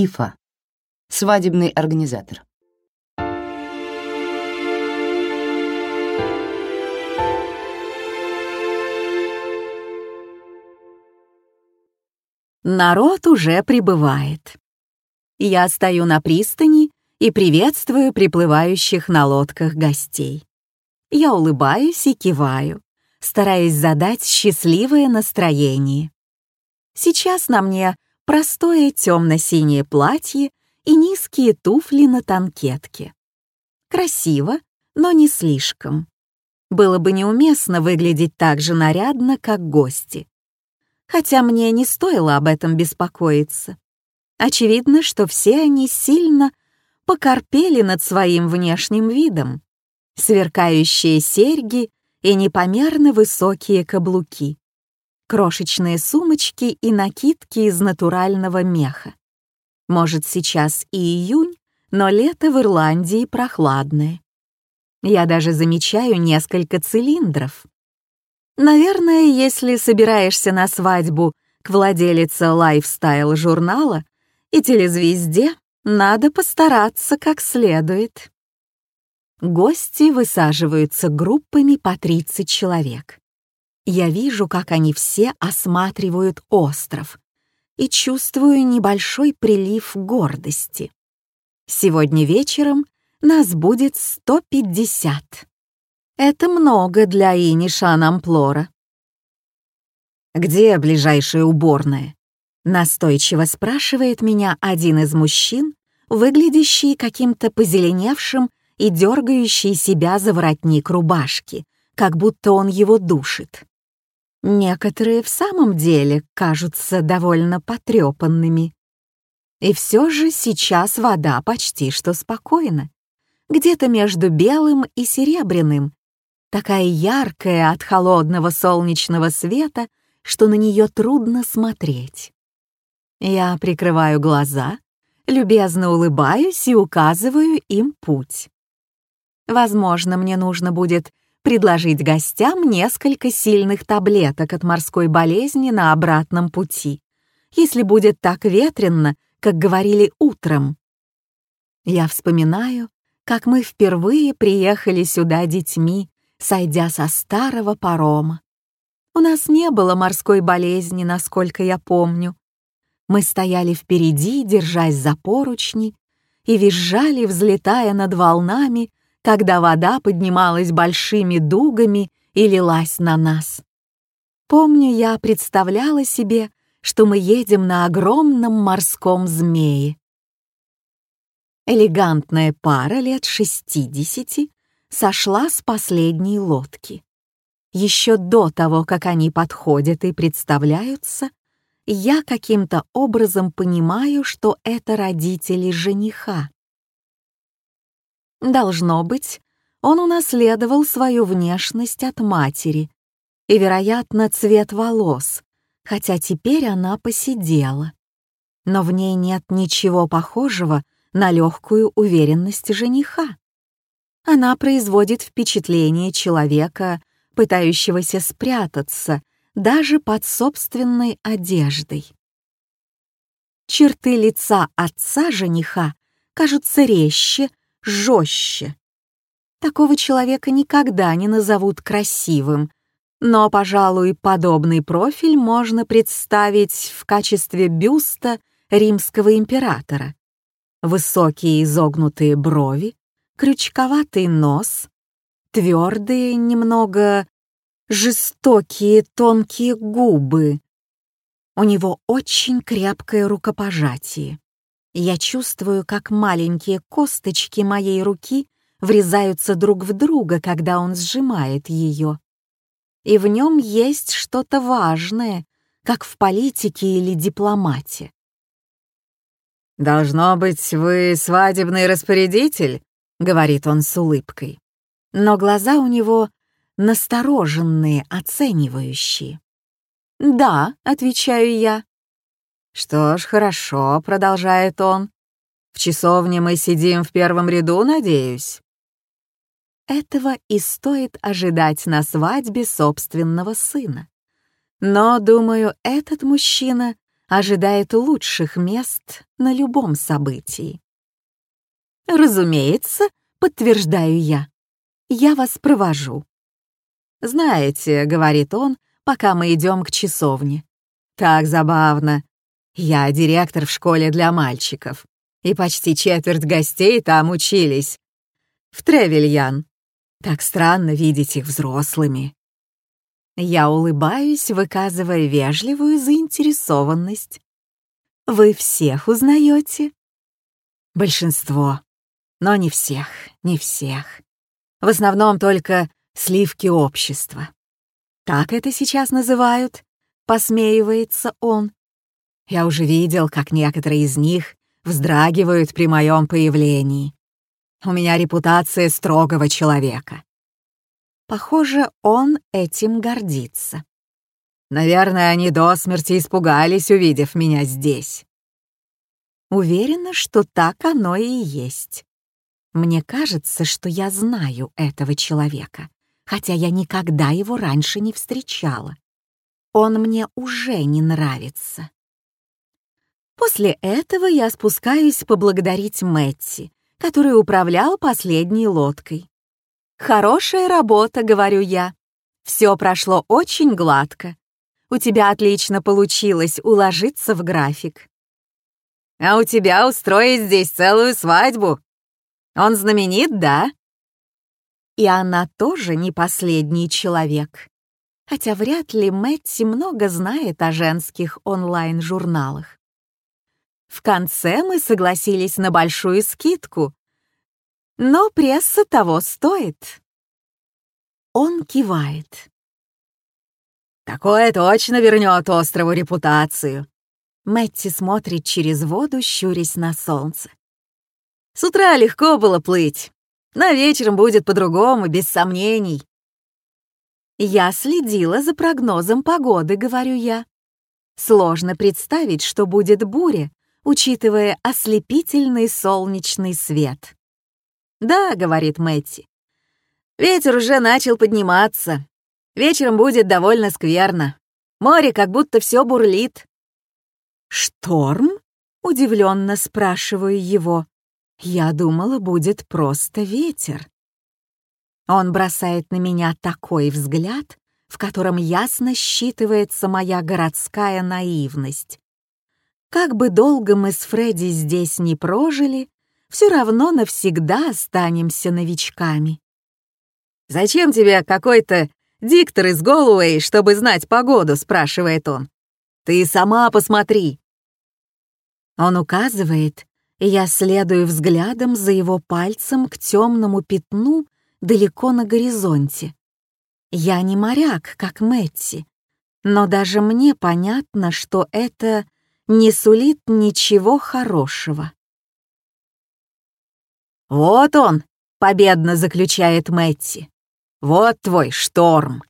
Ифа. Свадебный организатор. Народ уже прибывает. Я стою на пристани и приветствую приплывающих на лодках гостей. Я улыбаюсь и киваю, стараясь задать счастливое настроение. Сейчас на мне простое темно-синее платье и низкие туфли на танкетке. Красиво, но не слишком. Было бы неуместно выглядеть так же нарядно, как гости. Хотя мне не стоило об этом беспокоиться. Очевидно, что все они сильно покорпели над своим внешним видом. Сверкающие серьги и непомерно высокие каблуки. Крошечные сумочки и накидки из натурального меха. Может, сейчас и июнь, но лето в Ирландии прохладное. Я даже замечаю несколько цилиндров. Наверное, если собираешься на свадьбу к владелице лайфстайл-журнала и телезвезде, надо постараться как следует. Гости высаживаются группами по 30 человек. Я вижу, как они все осматривают остров и чувствую небольшой прилив гордости. Сегодня вечером нас будет 150. Это много для Иниша Намплора. «Где ближайшая уборная?» Настойчиво спрашивает меня один из мужчин, выглядящий каким-то позеленевшим и дергающий себя за воротник рубашки, как будто он его душит. Некоторые в самом деле кажутся довольно потрепанными. И все же сейчас вода почти что спокойна. Где-то между белым и серебряным. Такая яркая от холодного солнечного света, что на нее трудно смотреть. Я прикрываю глаза, любезно улыбаюсь и указываю им путь. Возможно, мне нужно будет предложить гостям несколько сильных таблеток от морской болезни на обратном пути, если будет так ветрено, как говорили утром. Я вспоминаю, как мы впервые приехали сюда детьми, сойдя со старого парома. У нас не было морской болезни, насколько я помню, мы стояли впереди, держась за поручни, и визжали, взлетая над волнами, когда вода поднималась большими дугами и лилась на нас. Помню, я представляла себе, что мы едем на огромном морском змее. Элегантная пара лет шестидесяти сошла с последней лодки. Еще до того, как они подходят и представляются, я каким-то образом понимаю, что это родители жениха. Должно быть, он унаследовал свою внешность от матери и, вероятно, цвет волос, хотя теперь она посидела. Но в ней нет ничего похожего на легкую уверенность жениха. Она производит впечатление человека, пытающегося спрятаться даже под собственной одеждой. Черты лица отца жениха кажутся резче, жестче. Такого человека никогда не назовут красивым, но, пожалуй, подобный профиль можно представить в качестве бюста римского императора. Высокие изогнутые брови, крючковатый нос, твердые, немного жестокие тонкие губы. У него очень крепкое рукопожатие. Я чувствую, как маленькие косточки моей руки врезаются друг в друга, когда он сжимает ее. И в нем есть что-то важное, как в политике или дипломате. «Должно быть, вы свадебный распорядитель?» — говорит он с улыбкой. Но глаза у него настороженные, оценивающие. «Да», — отвечаю я. «Что ж, хорошо», — продолжает он. «В часовне мы сидим в первом ряду, надеюсь». Этого и стоит ожидать на свадьбе собственного сына. Но, думаю, этот мужчина ожидает лучших мест на любом событии. «Разумеется», — подтверждаю я, — «я вас провожу». «Знаете», — говорит он, пока мы идем к часовне. «Так забавно. Я директор в школе для мальчиков, и почти четверть гостей там учились. В Тревельян. Так странно видеть их взрослыми». Я улыбаюсь, выказывая вежливую заинтересованность. «Вы всех узнаете?» «Большинство. Но не всех, не всех. В основном только сливки общества. Так это сейчас называют?» — посмеивается он. Я уже видел, как некоторые из них вздрагивают при моем появлении. У меня репутация строгого человека. Похоже, он этим гордится. Наверное, они до смерти испугались, увидев меня здесь. Уверена, что так оно и есть. Мне кажется, что я знаю этого человека, хотя я никогда его раньше не встречала. Он мне уже не нравится. После этого я спускаюсь поблагодарить Мэтти, который управлял последней лодкой. «Хорошая работа», — говорю я. «Все прошло очень гладко. У тебя отлично получилось уложиться в график». «А у тебя устроить здесь целую свадьбу. Он знаменит, да?» И она тоже не последний человек. Хотя вряд ли Мэтти много знает о женских онлайн-журналах. В конце мы согласились на большую скидку. Но пресса того стоит. Он кивает. Такое точно вернет острову репутацию. Мэтти смотрит через воду, щурясь на солнце. С утра легко было плыть, но вечером будет по-другому, без сомнений. Я следила за прогнозом погоды, говорю я. Сложно представить, что будет буря, учитывая ослепительный солнечный свет. «Да», — говорит Мэтти, — «ветер уже начал подниматься. Вечером будет довольно скверно. Море как будто все бурлит». «Шторм?» — удивленно спрашиваю его. «Я думала, будет просто ветер». Он бросает на меня такой взгляд, в котором ясно считывается моя городская наивность. Как бы долго мы с Фредди здесь не прожили, все равно навсегда останемся новичками. «Зачем тебе какой-то диктор из Голуэй, чтобы знать погоду?» — спрашивает он. «Ты сама посмотри». Он указывает, и я следую взглядом за его пальцем к темному пятну далеко на горизонте. Я не моряк, как Мэтти, но даже мне понятно, что это не сулит ничего хорошего. «Вот он!» — победно заключает Мэтти. «Вот твой шторм!»